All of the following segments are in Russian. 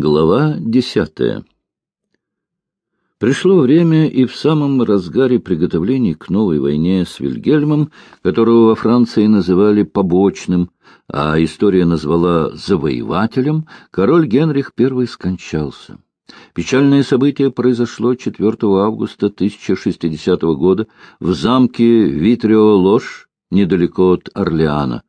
Глава десятая Пришло время и в самом разгаре приготовлений к новой войне с Вильгельмом, которого во Франции называли «побочным», а история назвала «завоевателем», король Генрих I скончался. Печальное событие произошло 4 августа 1060 года в замке Витрио-Лош, недалеко от Орлеана.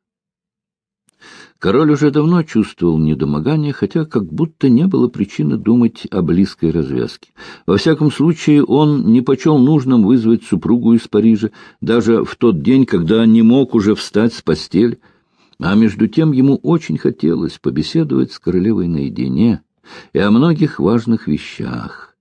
Король уже давно чувствовал недомогание, хотя как будто не было причины думать о близкой развязке. Во всяком случае, он не почел нужным вызвать супругу из Парижа, даже в тот день, когда не мог уже встать с постели. А между тем ему очень хотелось побеседовать с королевой наедине и о многих важных вещах.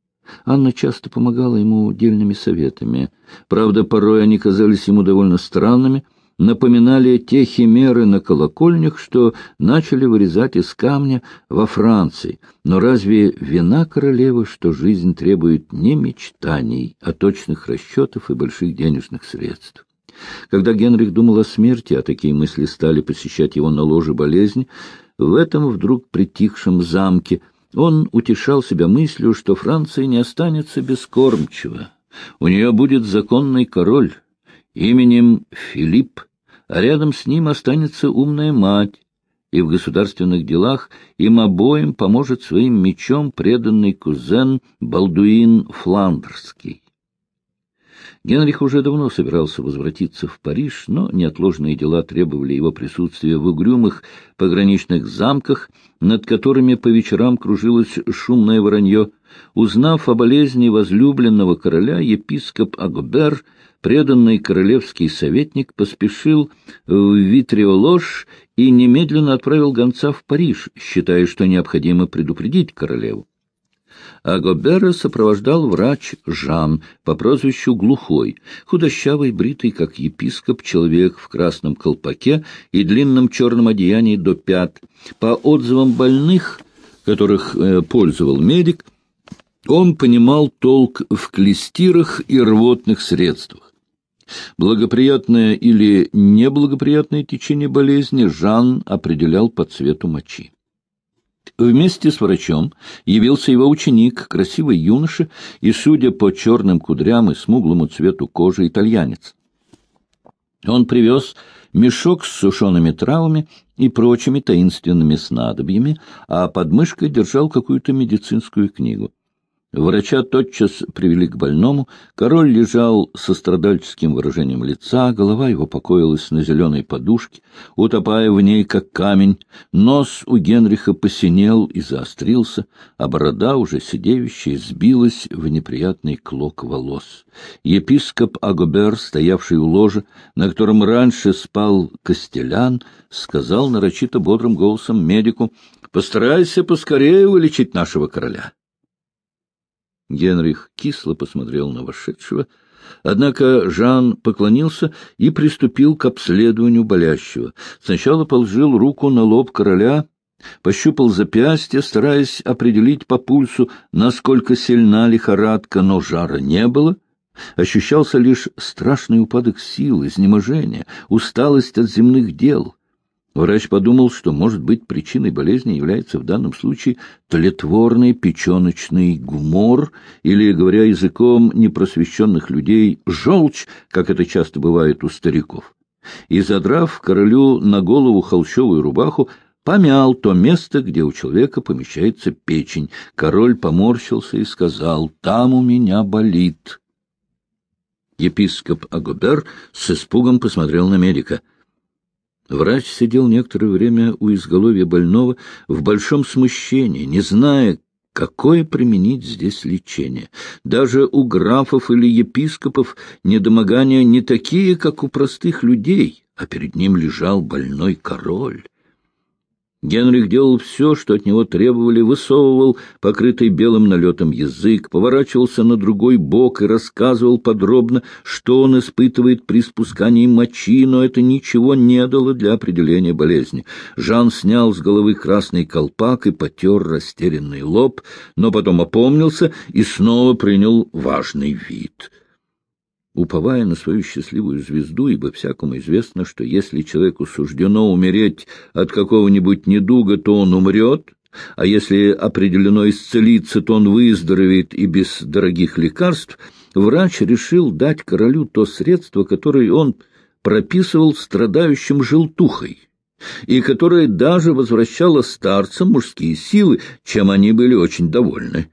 Анна часто помогала ему дельными советами. Правда, порой они казались ему довольно странными — напоминали те химеры на колокольнях, что начали вырезать из камня во Франции. Но разве вина королевы, что жизнь требует не мечтаний, а точных расчетов и больших денежных средств? Когда Генрих думал о смерти, а такие мысли стали посещать его на ложе болезни, в этом вдруг притихшем замке он утешал себя мыслью, что Франция не останется без кормчего. У нее будет законный король именем Филипп, а рядом с ним останется умная мать, и в государственных делах им обоим поможет своим мечом преданный кузен Балдуин Фландерский. Генрих уже давно собирался возвратиться в Париж, но неотложные дела требовали его присутствия в угрюмых пограничных замках, над которыми по вечерам кружилось шумное воронье. Узнав о болезни возлюбленного короля, епископ Агобер — преданный королевский советник поспешил в Витриолож и немедленно отправил гонца в Париж, считая, что необходимо предупредить королеву. А Гобера сопровождал врач Жан по прозвищу Глухой, худощавый, бритый, как епископ, человек в красном колпаке и длинном черном одеянии до пят. По отзывам больных, которых э, пользовал медик, он понимал толк в клестирах и рвотных средствах. Благоприятное или неблагоприятное течение болезни Жан определял по цвету мочи. Вместе с врачом явился его ученик, красивый юноша и, судя по черным кудрям и смуглому цвету кожи, итальянец. Он привез мешок с сушеными травами и прочими таинственными снадобьями, а под мышкой держал какую-то медицинскую книгу. Врача тотчас привели к больному. Король лежал со страдальческим выражением лица, голова его покоилась на зеленой подушке, утопая в ней, как камень. Нос у Генриха посинел и заострился, а борода, уже сидеющая, сбилась в неприятный клок волос. Епископ Агобер, стоявший у ложа, на котором раньше спал Костелян, сказал нарочито бодрым голосом медику, «Постарайся поскорее вылечить нашего короля». Генрих кисло посмотрел на вошедшего, однако Жан поклонился и приступил к обследованию болящего. Сначала положил руку на лоб короля, пощупал запястье, стараясь определить по пульсу, насколько сильна лихорадка, но жара не было. Ощущался лишь страшный упадок сил, изнеможение, усталость от земных дел. Врач подумал, что, может быть, причиной болезни является в данном случае тлетворный печеночный гумор или, говоря языком непросвещенных людей, желчь, как это часто бывает у стариков. И, задрав королю на голову холщовую рубаху, помял то место, где у человека помещается печень. Король поморщился и сказал, «Там у меня болит». Епископ Агобер с испугом посмотрел на медика — Врач сидел некоторое время у изголовья больного в большом смущении, не зная, какое применить здесь лечение. Даже у графов или епископов недомогания не такие, как у простых людей, а перед ним лежал больной король. Генрих делал все, что от него требовали, высовывал покрытый белым налетом язык, поворачивался на другой бок и рассказывал подробно, что он испытывает при спускании мочи, но это ничего не дало для определения болезни. Жан снял с головы красный колпак и потер растерянный лоб, но потом опомнился и снова принял важный вид — уповая на свою счастливую звезду, ибо всякому известно, что если человеку суждено умереть от какого-нибудь недуга, то он умрет, А если определено исцелиться, то он выздоровеет и без дорогих лекарств, врач решил дать королю то средство, которое он прописывал страдающим желтухой, и которое даже возвращало старцам мужские силы, чем они были очень довольны.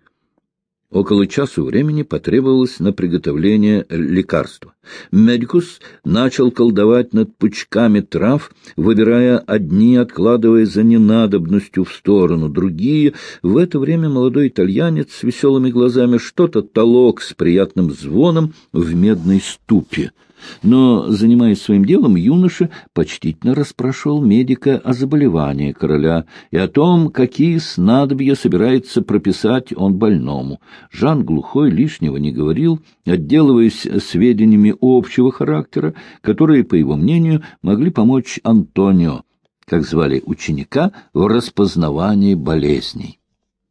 Около часу времени потребовалось на приготовление лекарства. Медикус начал колдовать над пучками трав, выбирая одни, откладывая за ненадобностью в сторону другие. В это время молодой итальянец с веселыми глазами что-то толок с приятным звоном в медной ступе. Но, занимаясь своим делом, юноша почтительно расспрашивал медика о заболевании короля и о том, какие снадобья собирается прописать он больному. Жан Глухой лишнего не говорил, отделываясь сведениями общего характера, которые, по его мнению, могли помочь Антонио, как звали ученика, в распознавании болезней.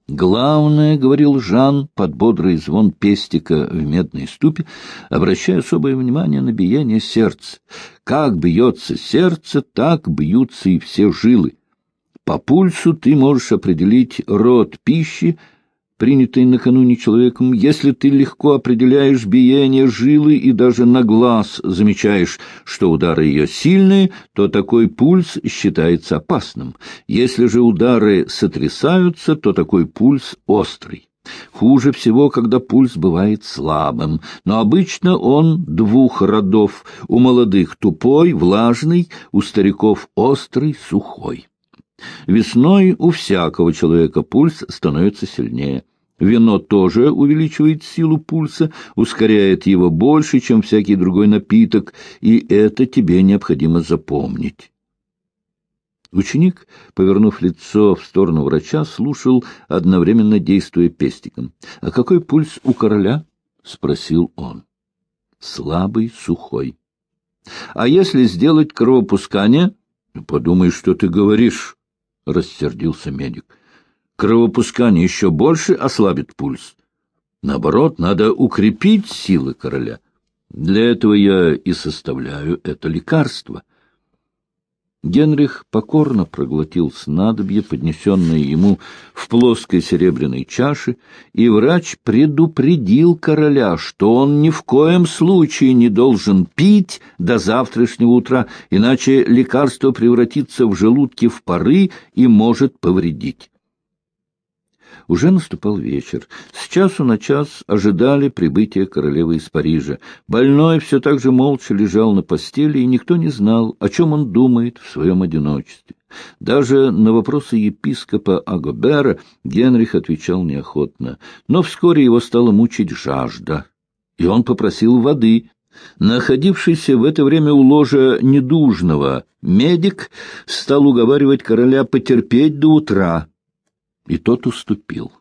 Главное, — говорил Жан под бодрый звон пестика в медной ступе, обращая особое внимание на биение сердца. Как бьется сердце, так бьются и все жилы. По пульсу ты можешь определить род пищи, принятый накануне человеком, если ты легко определяешь биение жилы и даже на глаз замечаешь, что удары ее сильные, то такой пульс считается опасным. Если же удары сотрясаются, то такой пульс острый. Хуже всего, когда пульс бывает слабым, но обычно он двух родов, у молодых тупой, влажный, у стариков острый, сухой. Весной у всякого человека пульс становится сильнее. Вино тоже увеличивает силу пульса, ускоряет его больше, чем всякий другой напиток, и это тебе необходимо запомнить. Ученик, повернув лицо в сторону врача, слушал, одновременно действуя пестиком. — А какой пульс у короля? — спросил он. — Слабый, сухой. — А если сделать кровопускание? — Подумай, что ты говоришь, — рассердился медик. — Кровопускание еще больше ослабит пульс. Наоборот, надо укрепить силы короля. Для этого я и составляю это лекарство — Генрих покорно проглотил снадобье, поднесенное ему в плоской серебряной чаше, и врач предупредил короля, что он ни в коем случае не должен пить до завтрашнего утра, иначе лекарство превратится в желудке в пары и может повредить. Уже наступал вечер. С часу на час ожидали прибытия королевы из Парижа. Больной все так же молча лежал на постели, и никто не знал, о чем он думает в своем одиночестве. Даже на вопросы епископа Агобера Генрих отвечал неохотно. Но вскоре его стала мучить жажда, и он попросил воды. Находившийся в это время у ложа недужного медик стал уговаривать короля потерпеть до утра, и тот уступил.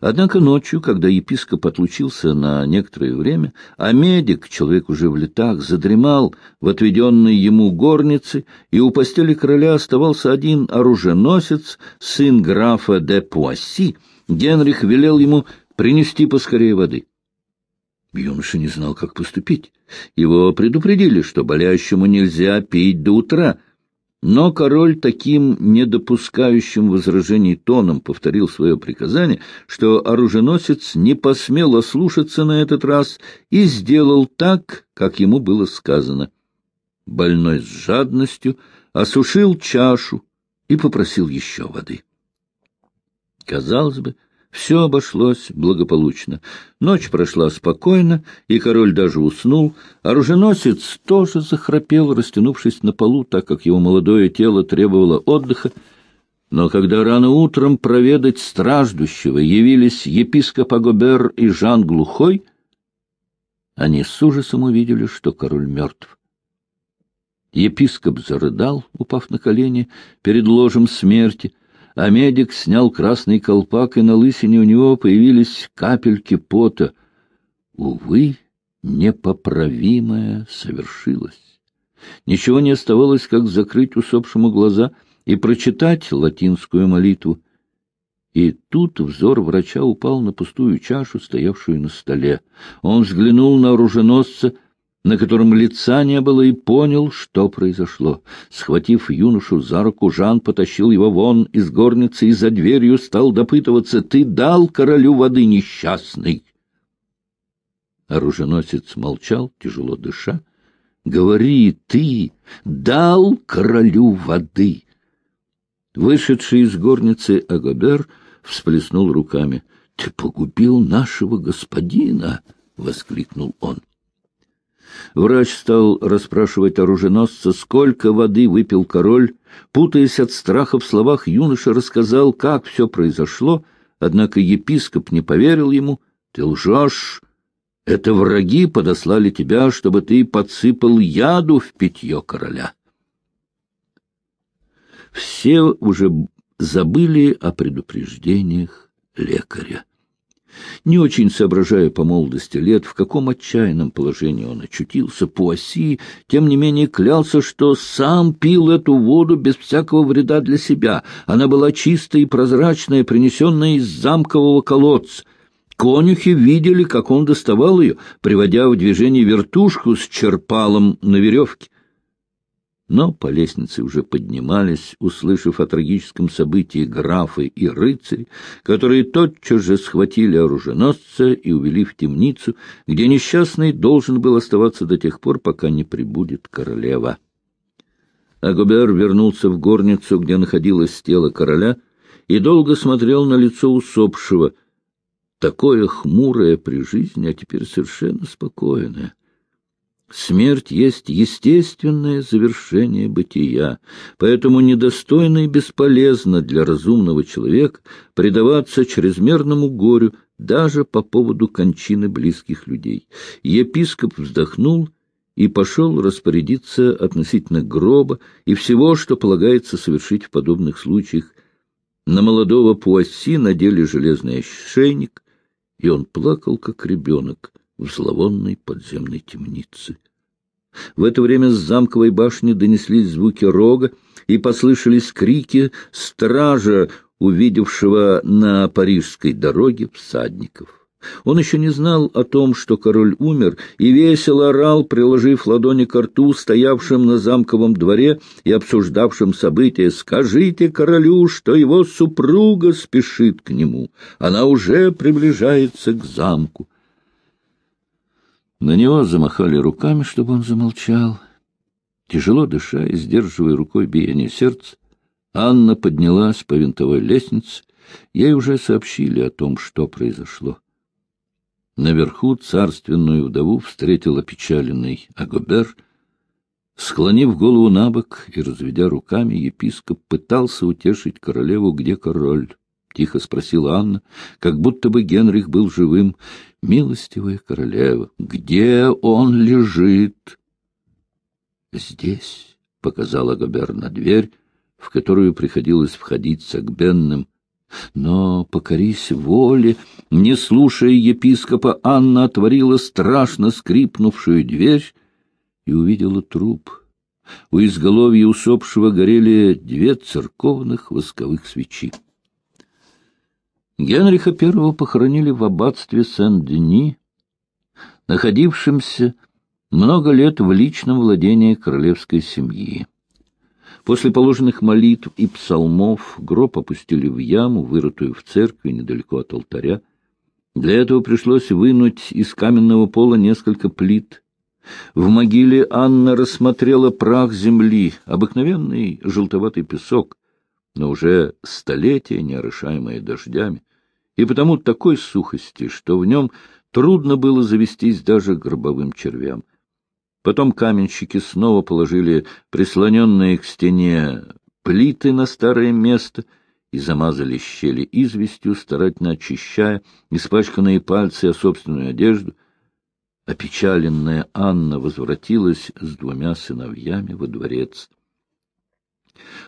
Однако ночью, когда епископ отлучился на некоторое время, а медик, человек уже в летах, задремал в отведенной ему горнице, и у постели короля оставался один оруженосец, сын графа де Пуасси, Генрих велел ему принести поскорее воды. Юноша не знал, как поступить. Его предупредили, что болящему нельзя пить до утра, но король таким недопускающим возражений тоном повторил свое приказание, что оруженосец не посмел ослушаться на этот раз и сделал так, как ему было сказано. Больной с жадностью осушил чашу и попросил еще воды. Казалось бы, все обошлось благополучно. Ночь прошла спокойно, и король даже уснул. Оруженосец тоже захрапел, растянувшись на полу, так как его молодое тело требовало отдыха. Но когда рано утром проведать страждущего явились епископ Агобер и Жан Глухой, они с ужасом увидели, что король мертв. Епископ зарыдал, упав на колени перед ложем смерти — а медик снял красный колпак, и на лысине у него появились капельки пота. Увы, непоправимое совершилось. Ничего не оставалось, как закрыть усопшему глаза и прочитать латинскую молитву. И тут взор врача упал на пустую чашу, стоявшую на столе. Он взглянул на оруженосца, на котором лица не было, и понял, что произошло. Схватив юношу за руку, Жан потащил его вон из горницы и за дверью стал допытываться, «Ты дал королю воды несчастный?» Оруженосец молчал, тяжело дыша. «Говори, ты дал королю воды!» Вышедший из горницы Агобер всплеснул руками. «Ты погубил нашего господина!» — воскликнул он. Врач стал расспрашивать оруженосца, сколько воды выпил король. Путаясь от страха в словах, юноша рассказал, как все произошло, однако епископ не поверил ему. «Ты лжешь! Это враги подослали тебя, чтобы ты подсыпал яду в питье короля». Все уже забыли о предупреждениях лекаря. Не очень соображая по молодости лет, в каком отчаянном положении он очутился, Пуасси, тем не менее клялся, что сам пил эту воду без всякого вреда для себя. Она была чистая и прозрачная, принесенная из замкового колодца. Конюхи видели, как он доставал ее, приводя в движение вертушку с черпалом на веревке но по лестнице уже поднимались, услышав о трагическом событии графы и рыцари, которые тотчас же схватили оруженосца и увели в темницу, где несчастный должен был оставаться до тех пор, пока не прибудет королева. Агубер вернулся в горницу, где находилось тело короля, и долго смотрел на лицо усопшего, такое хмурое при жизни, а теперь совершенно спокойное. Смерть есть естественное завершение бытия, поэтому недостойно и бесполезно для разумного человека предаваться чрезмерному горю даже по поводу кончины близких людей. Епископ вздохнул и пошел распорядиться относительно гроба и всего, что полагается совершить в подобных случаях. На молодого Пуасси надели железный ошейник, и он плакал, как ребенок, в зловонной подземной темнице. В это время с замковой башни донеслись звуки рога, и послышались крики стража, увидевшего на парижской дороге всадников. Он еще не знал о том, что король умер, и весело орал, приложив ладони к рту, стоявшим на замковом дворе и обсуждавшим события. «Скажите королю, что его супруга спешит к нему. Она уже приближается к замку». На него замахали руками, чтобы он замолчал. Тяжело дыша и сдерживая рукой биение сердца, Анна поднялась по винтовой лестнице. Ей уже сообщили о том, что произошло. Наверху царственную вдову встретил опечаленный Агобер. Склонив голову на бок и разведя руками, епископ пытался утешить королеву, где король. — тихо спросила Анна, как будто бы Генрих был живым. — Милостивая королева, где он лежит? — Здесь, — показала Габер на дверь, в которую приходилось входить с Агбенным. Но, покорись воле, не слушая епископа, Анна отворила страшно скрипнувшую дверь и увидела труп. У изголовья усопшего горели две церковных восковых свечи. Генриха I похоронили в аббатстве Сен-Дени, находившемся много лет в личном владении королевской семьи. После положенных молитв и псалмов гроб опустили в яму, вырытую в церкви недалеко от алтаря. Для этого пришлось вынуть из каменного пола несколько плит. В могиле Анна рассмотрела прах земли, обыкновенный желтоватый песок, но уже столетия, не орошаемые дождями и потому такой сухости, что в нем трудно было завестись даже гробовым червям. Потом каменщики снова положили прислоненные к стене плиты на старое место и замазали щели известью, старательно очищая испачканные пальцы о собственную одежду. Опечаленная Анна возвратилась с двумя сыновьями во дворец.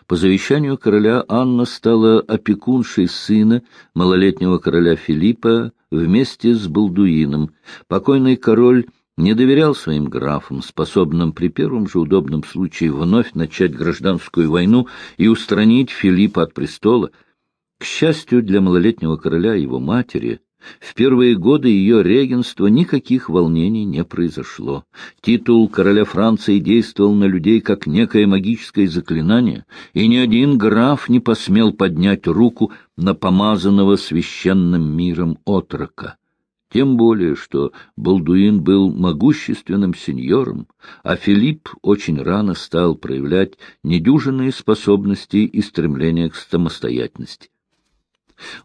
По завещанию короля Анна стала опекуншей сына малолетнего короля Филиппа вместе с Балдуином. Покойный король не доверял своим графам, способным при первом же удобном случае вновь начать гражданскую войну и устранить Филиппа от престола. К счастью для малолетнего короля его матери, В первые годы ее регенства никаких волнений не произошло. Титул короля Франции действовал на людей как некое магическое заклинание, и ни один граф не посмел поднять руку на помазанного священным миром отрока. Тем более, что Балдуин был могущественным сеньором, а Филипп очень рано стал проявлять недюжинные способности и стремление к самостоятельности.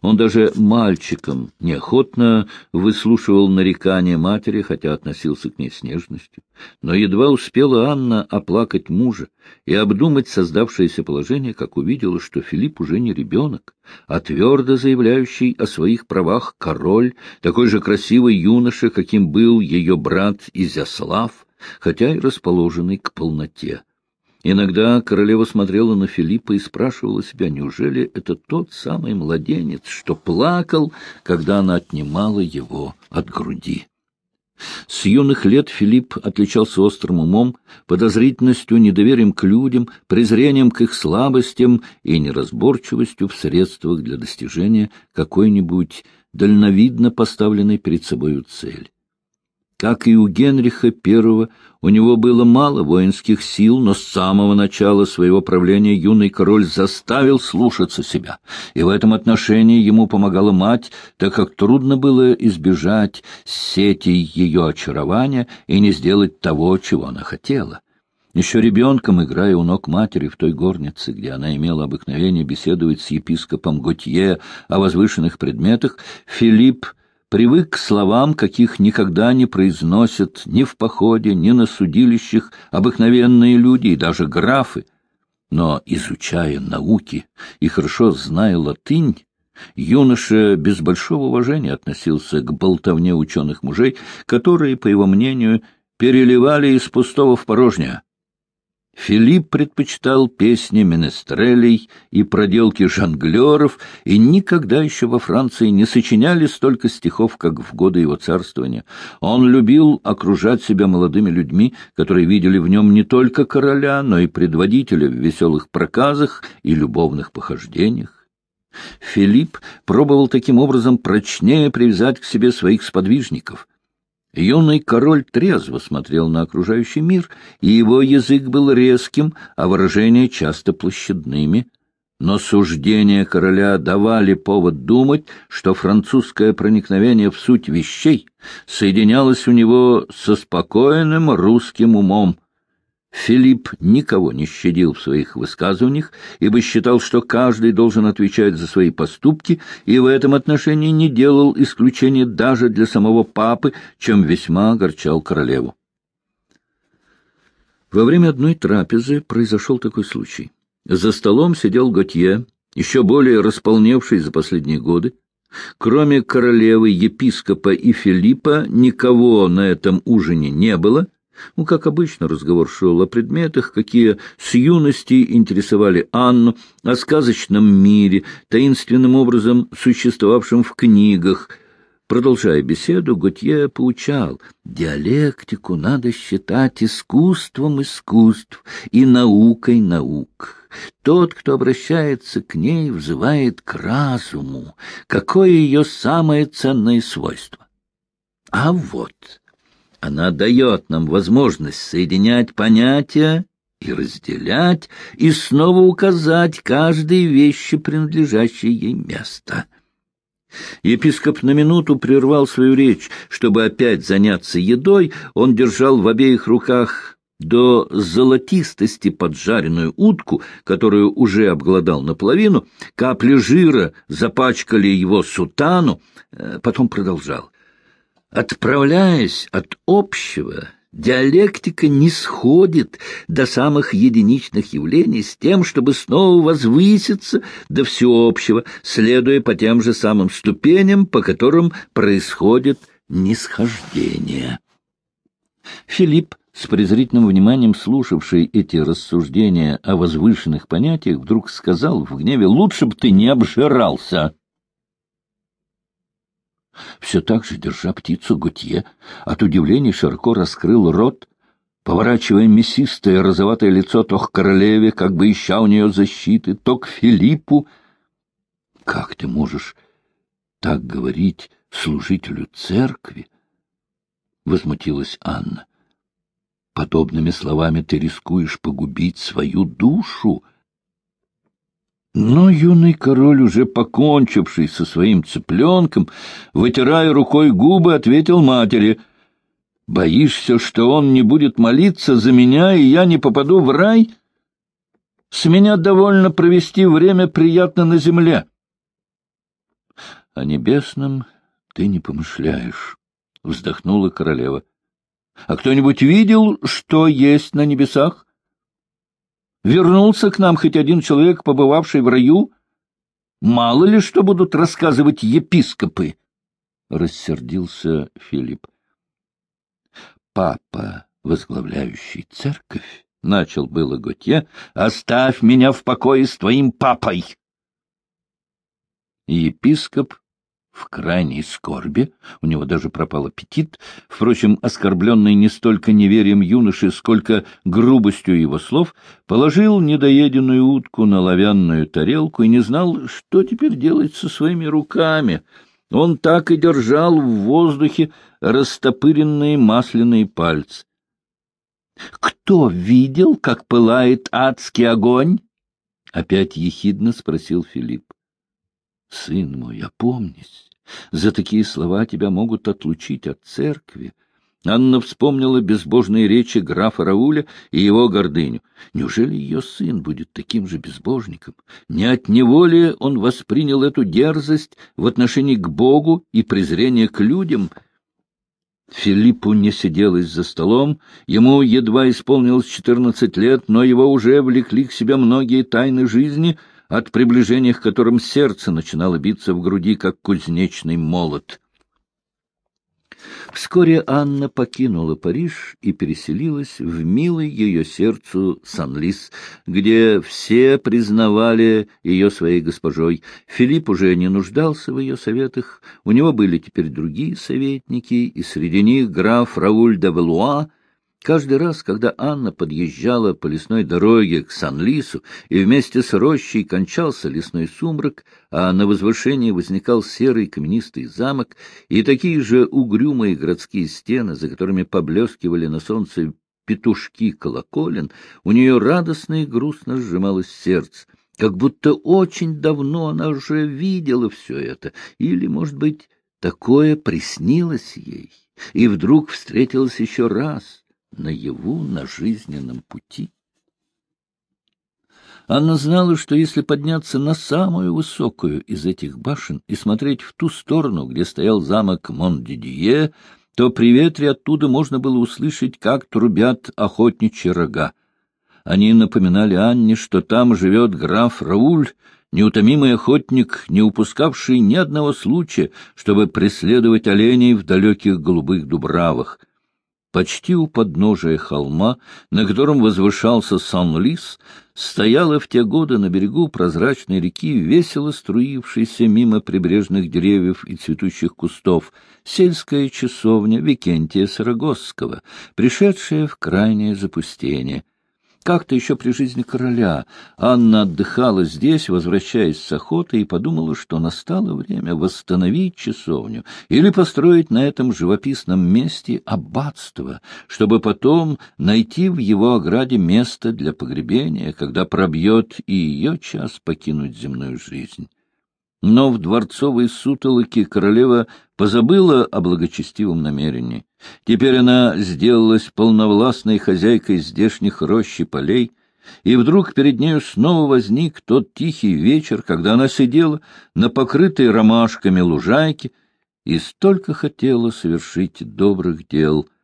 Он даже мальчиком неохотно выслушивал нарекания матери, хотя относился к ней с нежностью. Но едва успела Анна оплакать мужа и обдумать создавшееся положение, как увидела, что Филипп уже не ребенок, а твердо заявляющий о своих правах король, такой же красивый юноша, каким был ее брат Изяслав, хотя и расположенный к полноте. Иногда королева смотрела на Филиппа и спрашивала себя, неужели это тот самый младенец, что плакал, когда она отнимала его от груди. С юных лет Филипп отличался острым умом, подозрительностью, недоверием к людям, презрением к их слабостям и неразборчивостью в средствах для достижения какой-нибудь дальновидно поставленной перед собою цели. Как и у Генриха I, у него было мало воинских сил, но с самого начала своего правления юный король заставил слушаться себя, и в этом отношении ему помогала мать, так как трудно было избежать сетей ее очарования и не сделать того, чего она хотела. Еще ребенком, играя у ног матери в той горнице, где она имела обыкновение беседовать с епископом Готье о возвышенных предметах, Филипп привык к словам, каких никогда не произносят ни в походе, ни на судилищах обыкновенные люди и даже графы. Но, изучая науки и хорошо зная латынь, юноша без большого уважения относился к болтовне ученых мужей, которые, по его мнению, переливали из пустого в порожнее. Филипп предпочитал песни менестрелей и проделки жонглеров, и никогда еще во Франции не сочиняли столько стихов, как в годы его царствования. Он любил окружать себя молодыми людьми, которые видели в нем не только короля, но и предводителя в веселых проказах и любовных похождениях. Филипп пробовал таким образом прочнее привязать к себе своих сподвижников — Юный король трезво смотрел на окружающий мир, и его язык был резким, а выражения часто площадными. Но суждения короля давали повод думать, что французское проникновение в суть вещей соединялось у него со спокойным русским умом, Филипп никого не щадил в своих высказываниях, ибо считал, что каждый должен отвечать за свои поступки, и в этом отношении не делал исключения даже для самого папы, чем весьма огорчал королеву. Во время одной трапезы произошел такой случай. За столом сидел Готье, еще более располневший за последние годы. Кроме королевы, епископа и Филиппа, никого на этом ужине не было — ну, как обычно, разговор шел о предметах, какие с юности интересовали Анну, о сказочном мире, таинственным образом существовавшем в книгах. Продолжая беседу, Готье поучал, диалектику надо считать искусством искусств и наукой наук. Тот, кто обращается к ней, взывает к разуму. Какое ее самое ценное свойство? А вот... Она дает нам возможность соединять понятия и разделять, и снова указать каждой вещи, принадлежащей ей место. Епископ на минуту прервал свою речь, чтобы опять заняться едой. Он держал в обеих руках до золотистости поджаренную утку, которую уже обглодал наполовину. Капли жира запачкали его сутану. Э, потом продолжал. Отправляясь от общего, диалектика не сходит до самых единичных явлений с тем, чтобы снова возвыситься до всеобщего, следуя по тем же самым ступеням, по которым происходит нисхождение. Филипп, с презрительным вниманием слушавший эти рассуждения о возвышенных понятиях, вдруг сказал в гневе, «Лучше бы ты не обжирался!» Все так же, держа птицу Гутье, от удивления широко раскрыл рот, поворачивая мясистое розоватое лицо то к королеве, как бы ища у нее защиты, то к Филиппу. — Как ты можешь так говорить служителю церкви? — возмутилась Анна. — Подобными словами ты рискуешь погубить свою душу. Но юный король, уже покончивший со своим цыпленком, вытирая рукой губы, ответил матери — Боишься, что он не будет молиться за меня, и я не попаду в рай? С меня довольно провести время приятно на земле. — О небесном ты не помышляешь, — вздохнула королева. — А кто-нибудь видел, что есть на небесах? Вернулся к нам хоть один человек, побывавший в раю? Мало ли что будут рассказывать епископы? — рассердился Филипп папа, возглавляющий церковь, — начал было Готье, — оставь меня в покое с твоим папой. Епископ в крайней скорби, у него даже пропал аппетит, впрочем, оскорбленный не столько неверием юноши, сколько грубостью его слов, положил недоеденную утку на лавянную тарелку и не знал, что теперь делать со своими руками — он так и держал в воздухе растопыренные масляные пальцы. «Кто видел, как пылает адский огонь?» — опять ехидно спросил Филипп. «Сын мой, опомнись, за такие слова тебя могут отлучить от церкви. Анна вспомнила безбожные речи графа Рауля и его гордыню. Неужели ее сын будет таким же безбожником? Не от него ли он воспринял эту дерзость в отношении к Богу и презрение к людям? Филиппу не сиделось за столом, ему едва исполнилось четырнадцать лет, но его уже влекли к себе многие тайны жизни, от приближения к которым сердце начинало биться в груди, как кузнечный молот. Вскоре Анна покинула Париж и переселилась в милый ее сердцу Сан-Лис, где все признавали ее своей госпожой. Филипп уже не нуждался в ее советах, у него были теперь другие советники, и среди них граф Рауль де Валуа, Каждый раз, когда Анна подъезжала по лесной дороге к Сан-Лису, и вместе с рощей кончался лесной сумрак, а на возвышении возникал серый каменистый замок и такие же угрюмые городские стены, за которыми поблескивали на солнце петушки колоколен, у нее радостно и грустно сжималось сердце, как будто очень давно она уже видела все это, или, может быть, такое приснилось ей, и вдруг встретилось еще раз — наяву на жизненном пути. Анна знала, что если подняться на самую высокую из этих башен и смотреть в ту сторону, где стоял замок Мондидье, то при ветре оттуда можно было услышать, как трубят охотничьи рога. Они напоминали Анне, что там живет граф Рауль, неутомимый охотник, не упускавший ни одного случая, чтобы преследовать оленей в далеких голубых дубравах — Почти у подножия холма, на котором возвышался Сан-Лис, стояла в те годы на берегу прозрачной реки, весело струившейся мимо прибрежных деревьев и цветущих кустов, сельская часовня Викентия Сарагосского, пришедшая в крайнее запустение — как-то еще при жизни короля Анна отдыхала здесь, возвращаясь с охоты, и подумала, что настало время восстановить часовню или построить на этом живописном месте аббатство, чтобы потом найти в его ограде место для погребения, когда пробьет и ее час покинуть земную жизнь. Но в дворцовой сутолоке королева позабыла о благочестивом намерении. Теперь она сделалась полновластной хозяйкой здешних рощ и полей, и вдруг перед нею снова возник тот тихий вечер, когда она сидела на покрытой ромашками лужайке и столько хотела совершить добрых дел —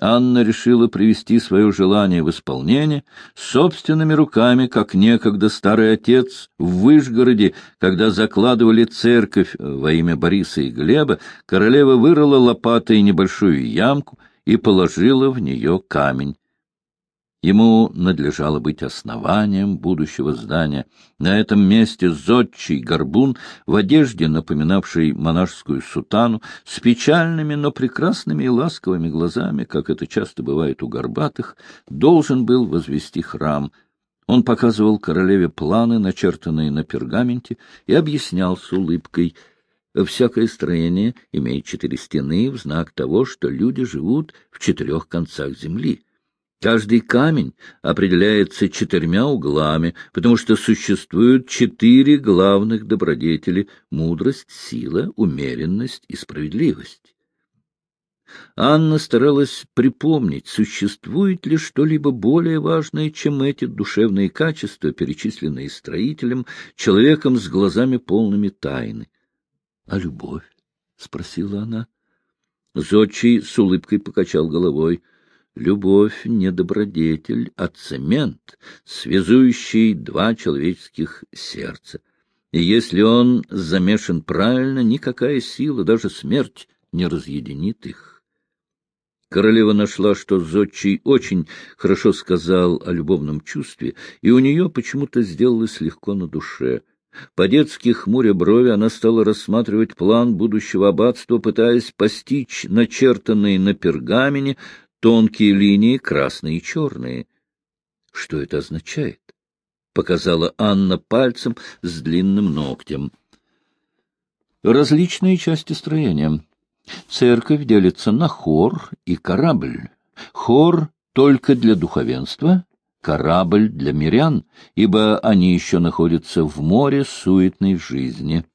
Анна решила привести свое желание в исполнение собственными руками, как некогда старый отец в Вышгороде, когда закладывали церковь во имя Бориса и Глеба, королева вырыла лопатой небольшую ямку и положила в нее камень. Ему надлежало быть основанием будущего здания. На этом месте зодчий горбун в одежде, напоминавшей монашескую сутану, с печальными, но прекрасными и ласковыми глазами, как это часто бывает у горбатых, должен был возвести храм. Он показывал королеве планы, начертанные на пергаменте, и объяснял с улыбкой — Всякое строение имеет четыре стены в знак того, что люди живут в четырех концах земли. Каждый камень определяется четырьмя углами, потому что существуют четыре главных добродетели — мудрость, сила, умеренность и справедливость. Анна старалась припомнить, существует ли что-либо более важное, чем эти душевные качества, перечисленные строителем, человеком с глазами полными тайны. — А любовь? — спросила она. Зодчий с улыбкой покачал головой. Любовь — не добродетель, а цемент, связующий два человеческих сердца. И если он замешан правильно, никакая сила, даже смерть, не разъединит их. Королева нашла, что Зодчий очень хорошо сказал о любовном чувстве, и у нее почему-то сделалось легко на душе. По-детски хмуря брови она стала рассматривать план будущего аббатства, пытаясь постичь начертанные на пергамене тонкие линии, красные и черные. Что это означает? Показала Анна пальцем с длинным ногтем. Различные части строения. Церковь делится на хор и корабль. Хор только для духовенства, корабль для мирян, ибо они еще находятся в море суетной жизни.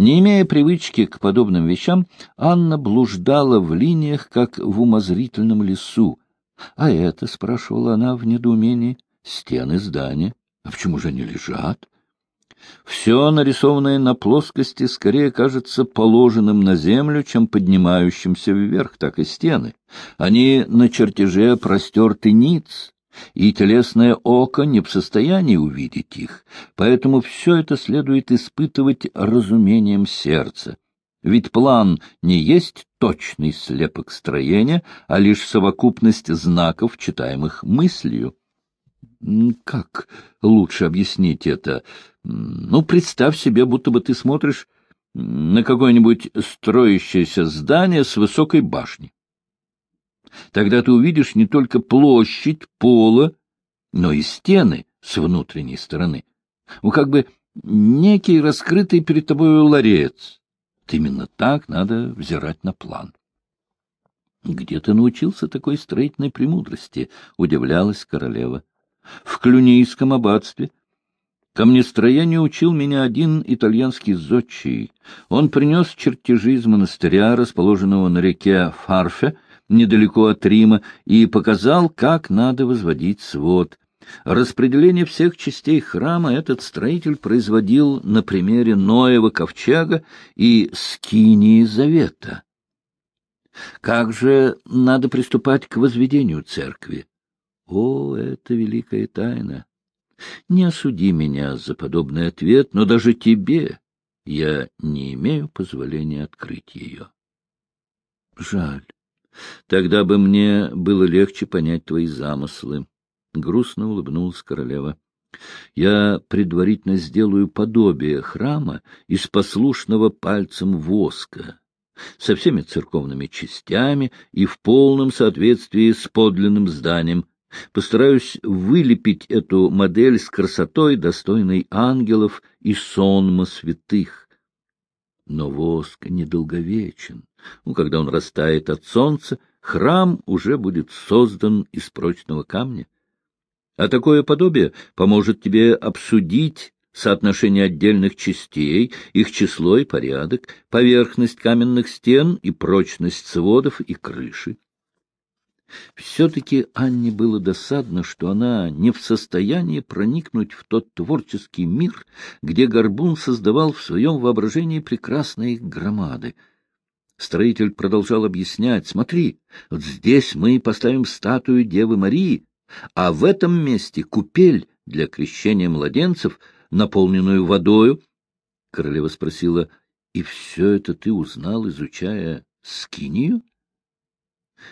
Не имея привычки к подобным вещам, Анна блуждала в линиях, как в умозрительном лесу. — А это, — спрашивала она в недоумении, — стены здания. А почему же они лежат? Все, нарисованное на плоскости, скорее кажется положенным на землю, чем поднимающимся вверх, так и стены. Они на чертеже простерты ниц, и телесное око не в состоянии увидеть их, поэтому все это следует испытывать разумением сердца. Ведь план не есть точный слепок строения, а лишь совокупность знаков, читаемых мыслью. Как лучше объяснить это? Ну, представь себе, будто бы ты смотришь на какое-нибудь строящееся здание с высокой башней. Тогда ты увидишь не только площадь пола, но и стены с внутренней стороны. Ну, как бы некий раскрытый перед тобой ларец. Вот именно так надо взирать на план. — Где ты научился такой строительной премудрости? — удивлялась королева. — В Клюнийском аббатстве. Камнестроению учил меня один итальянский зодчий. Он принес чертежи из монастыря, расположенного на реке Фарфе, недалеко от Рима, и показал, как надо возводить свод. Распределение всех частей храма этот строитель производил на примере Ноева ковчега и скинии завета. Как же надо приступать к возведению церкви? О, это великая тайна! Не осуди меня за подобный ответ, но даже тебе я не имею позволения открыть ее. Жаль. Тогда бы мне было легче понять твои замыслы. Грустно улыбнулась королева. Я предварительно сделаю подобие храма из послушного пальцем воска, со всеми церковными частями и в полном соответствии с подлинным зданием. Постараюсь вылепить эту модель с красотой, достойной ангелов и сонма святых. Но воск недолговечен. Ну, когда он растает от солнца, храм уже будет создан из прочного камня. А такое подобие поможет тебе обсудить соотношение отдельных частей, их число и порядок, поверхность каменных стен и прочность сводов и крыши. Все-таки Анне было досадно, что она не в состоянии проникнуть в тот творческий мир, где Горбун создавал в своем воображении прекрасные громады. Строитель продолжал объяснять, смотри, вот здесь мы поставим статую Девы Марии, а в этом месте купель для крещения младенцев, наполненную водою. Королева спросила, и все это ты узнал, изучая скинию?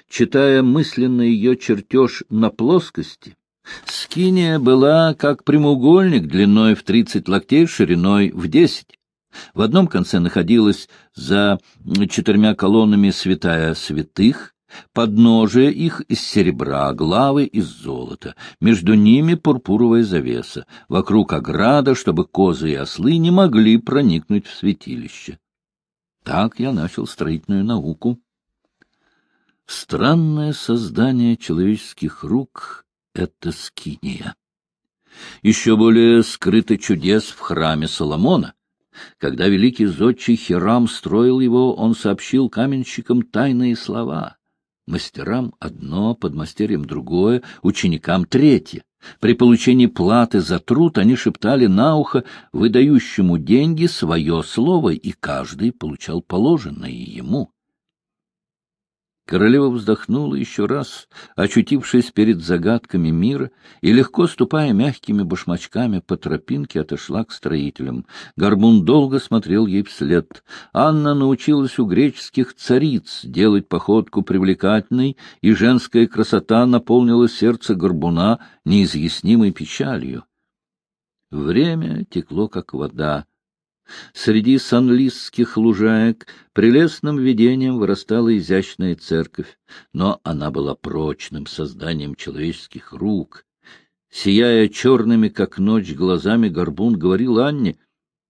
Читая мысленно ее чертеж на плоскости, скиния была как прямоугольник длиной в тридцать локтей, шириной в десять. В одном конце находилась за четырьмя колоннами святая святых, Подножие их из серебра, главы из золота. Между ними пурпуровая завеса. Вокруг ограда, чтобы козы и ослы не могли проникнуть в святилище. Так я начал строительную науку. Странное создание человеческих рук — это скиния. Еще более скрыто чудес в храме Соломона. Когда великий зодчий Хирам строил его, он сообщил каменщикам тайные слова. Мастерам одно, подмастерьям другое, ученикам третье. При получении платы за труд они шептали на ухо выдающему деньги свое слово, и каждый получал положенное ему. Королева вздохнула еще раз, очутившись перед загадками мира, и, легко ступая мягкими башмачками по тропинке, отошла к строителям. Горбун долго смотрел ей вслед. Анна научилась у греческих цариц делать походку привлекательной, и женская красота наполнила сердце Горбуна неизъяснимой печалью. Время текло, как вода. Среди санлисских лужаек прелестным видением вырастала изящная церковь, но она была прочным созданием человеческих рук. Сияя черными, как ночь, глазами, Горбун говорил Анне,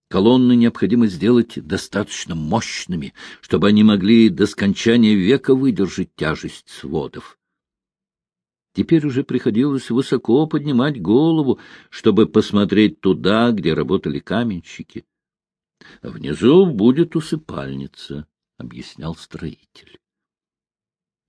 колонны необходимо сделать достаточно мощными, чтобы они могли до скончания века выдержать тяжесть сводов. Теперь уже приходилось высоко поднимать голову, чтобы посмотреть туда, где работали каменщики. — Внизу будет усыпальница, — объяснял строитель.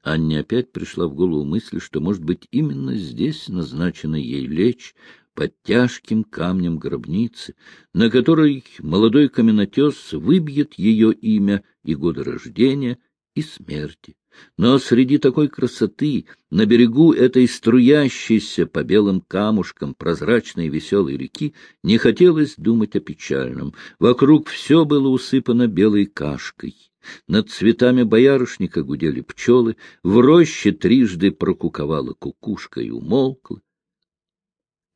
Анне опять пришла в голову мысль, что, может быть, именно здесь назначено ей лечь под тяжким камнем гробницы, на которой молодой каменотес выбьет ее имя и годы рождения и смерти. Но среди такой красоты, на берегу этой струящейся по белым камушкам прозрачной веселой реки, не хотелось думать о печальном. Вокруг все было усыпано белой кашкой. Над цветами боярышника гудели пчелы, в роще трижды прокуковала кукушка и умолкла.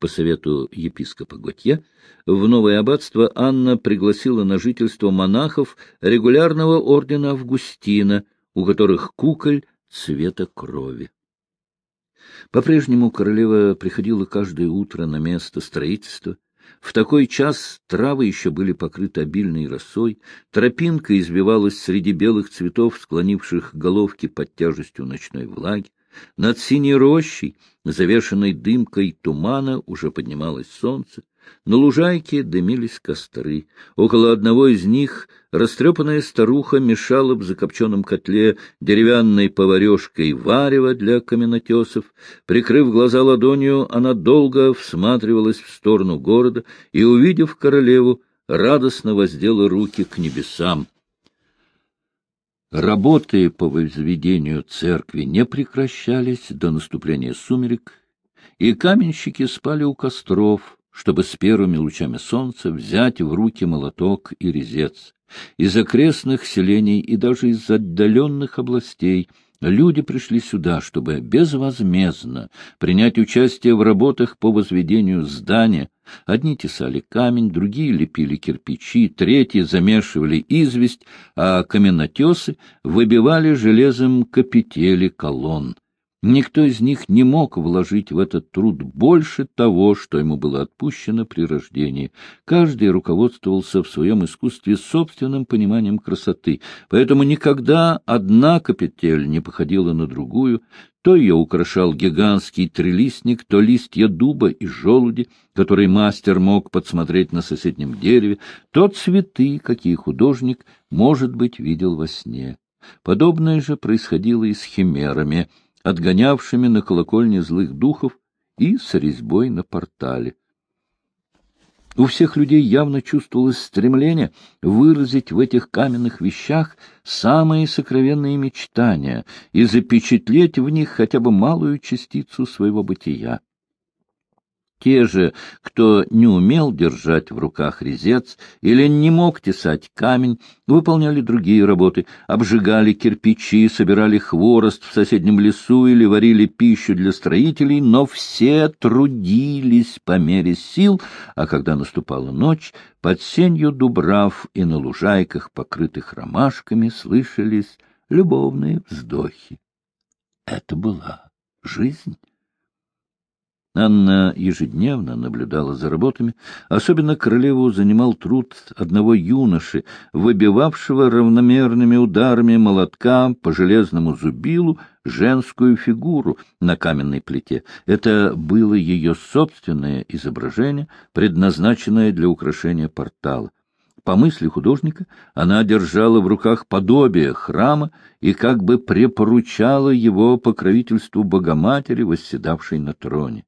По совету епископа Готье в новое аббатство Анна пригласила на жительство монахов регулярного ордена Августина — у которых куколь цвета крови. По-прежнему королева приходила каждое утро на место строительства. В такой час травы еще были покрыты обильной росой, тропинка избивалась среди белых цветов, склонивших головки под тяжестью ночной влаги. Над синей рощей, завешенной дымкой тумана, уже поднималось солнце. На лужайке дымились костры. Около одного из них растрепанная старуха мешала в закопченном котле деревянной поварешкой варево для каменотесов. Прикрыв глаза ладонью, она долго всматривалась в сторону города и, увидев королеву, радостно воздела руки к небесам. Работы по возведению церкви не прекращались до наступления сумерек, и каменщики спали у костров, чтобы с первыми лучами солнца взять в руки молоток и резец. Из окрестных селений и даже из отдаленных областей люди пришли сюда, чтобы безвозмездно принять участие в работах по возведению здания. Одни тесали камень, другие лепили кирпичи, третьи замешивали известь, а каменотесы выбивали железом капители колонн. Никто из них не мог вложить в этот труд больше того, что ему было отпущено при рождении. Каждый руководствовался в своем искусстве собственным пониманием красоты, поэтому никогда одна капитель не походила на другую. То ее украшал гигантский трилистник, то листья дуба и желуди, которые мастер мог подсмотреть на соседнем дереве, то цветы, какие художник, может быть, видел во сне. Подобное же происходило и с химерами — отгонявшими на колокольне злых духов и с резьбой на портале. У всех людей явно чувствовалось стремление выразить в этих каменных вещах самые сокровенные мечтания и запечатлеть в них хотя бы малую частицу своего бытия. Те же, кто не умел держать в руках резец или не мог тесать камень, выполняли другие работы, обжигали кирпичи, собирали хворост в соседнем лесу или варили пищу для строителей, но все трудились по мере сил, а когда наступала ночь, под сенью дубрав и на лужайках, покрытых ромашками, слышались любовные вздохи. это была жизнь. Анна ежедневно наблюдала за работами. Особенно королеву занимал труд одного юноши, выбивавшего равномерными ударами молотка по железному зубилу женскую фигуру на каменной плите. Это было ее собственное изображение, предназначенное для украшения портала. По мысли художника, она держала в руках подобие храма и как бы препоручала его покровительству Богоматери, восседавшей на троне.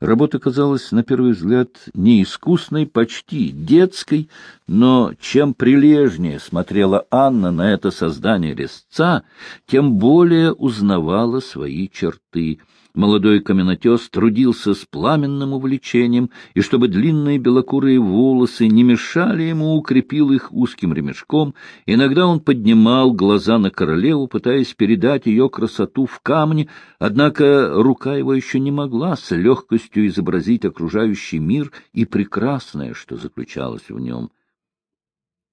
Работа казалась, на первый взгляд, неискусной, почти детской, но чем прилежнее смотрела Анна на это создание резца, тем более узнавала свои черты — Молодой каменотес трудился с пламенным увлечением, и чтобы длинные белокурые волосы не мешали ему, укрепил их узким ремешком. Иногда он поднимал глаза на королеву, пытаясь передать ее красоту в камне, однако рука его еще не могла с легкостью изобразить окружающий мир и прекрасное, что заключалось в нем.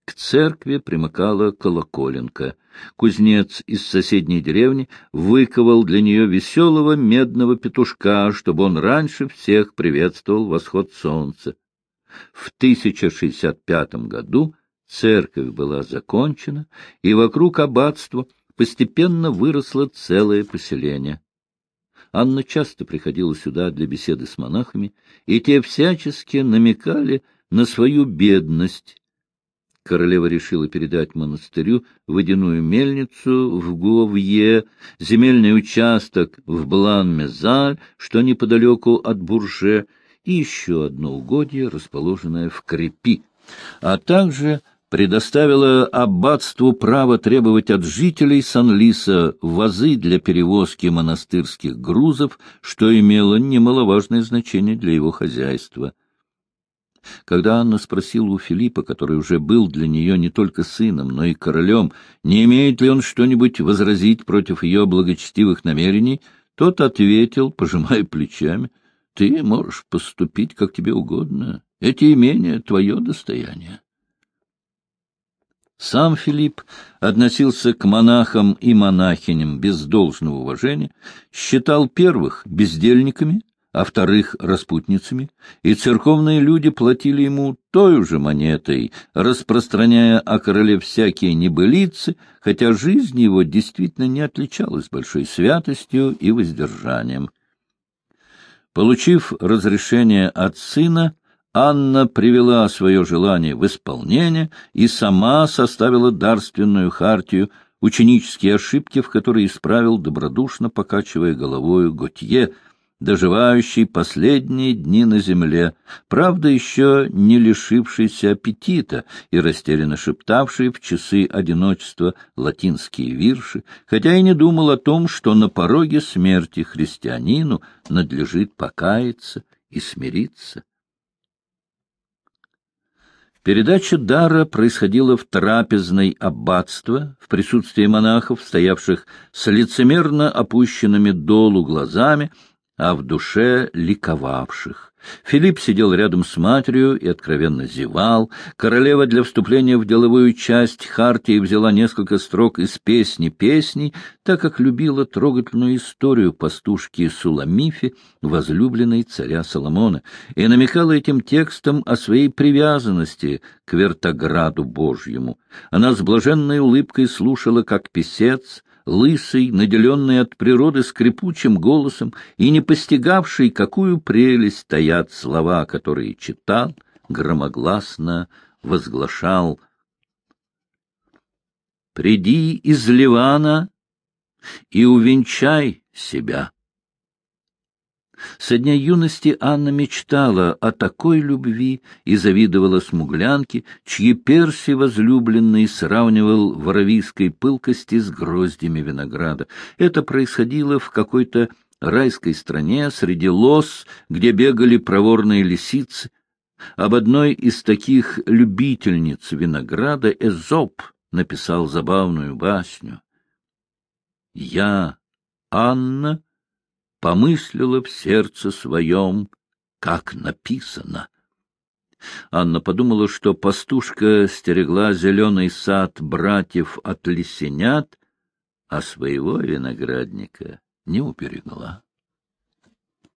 К церкви примыкала колоколенка. Кузнец из соседней деревни выковал для нее веселого медного петушка, чтобы он раньше всех приветствовал восход солнца. В 1065 году церковь была закончена, и вокруг аббатства постепенно выросло целое поселение. Анна часто приходила сюда для беседы с монахами, и те всячески намекали на свою бедность королева решила передать монастырю водяную мельницу в Говье, земельный участок в Блан-Мезаль, что неподалеку от Бурже, и еще одно угодье, расположенное в Крепи, а также предоставила аббатству право требовать от жителей Сан-Лиса вазы для перевозки монастырских грузов, что имело немаловажное значение для его хозяйства. Когда Анна спросила у Филиппа, который уже был для нее не только сыном, но и королем, не имеет ли он что-нибудь возразить против ее благочестивых намерений, тот ответил, пожимая плечами, «Ты можешь поступить, как тебе угодно. Эти имения — твое достояние». Сам Филипп относился к монахам и монахиням без должного уважения, считал первых бездельниками, а вторых — распутницами, и церковные люди платили ему той же монетой, распространяя о короле всякие небылицы, хотя жизнь его действительно не отличалась большой святостью и воздержанием. Получив разрешение от сына, Анна привела свое желание в исполнение и сама составила дарственную хартию, ученические ошибки, в которые исправил добродушно, покачивая головою Готье — доживающий последние дни на земле, правда, еще не лишившийся аппетита и растерянно шептавший в часы одиночества латинские вирши, хотя и не думал о том, что на пороге смерти христианину надлежит покаяться и смириться. Передача дара происходила в трапезной аббатства, в присутствии монахов, стоявших с лицемерно опущенными долу глазами а в душе ликовавших. Филипп сидел рядом с матерью и откровенно зевал. Королева для вступления в деловую часть Хартии взяла несколько строк из песни песней, так как любила трогательную историю пастушки Суламифи, возлюбленной царя Соломона, и намекала этим текстом о своей привязанности к вертограду Божьему. Она с блаженной улыбкой слушала, как писец лысый, наделенный от природы скрипучим голосом и не постигавший, какую прелесть стоят слова, которые читал, громогласно возглашал «Приди из Ливана и увенчай себя». Со дня юности Анна мечтала о такой любви и завидовала смуглянке, чьи перси возлюбленный сравнивал в аравийской пылкости с гроздями винограда. Это происходило в какой-то райской стране среди лос, где бегали проворные лисицы. Об одной из таких любительниц винограда Эзоп написал забавную басню. «Я, Анна, помыслила в сердце своем, как написано. Анна подумала, что пастушка стерегла зеленый сад братьев от лисенят, а своего виноградника не уберегла.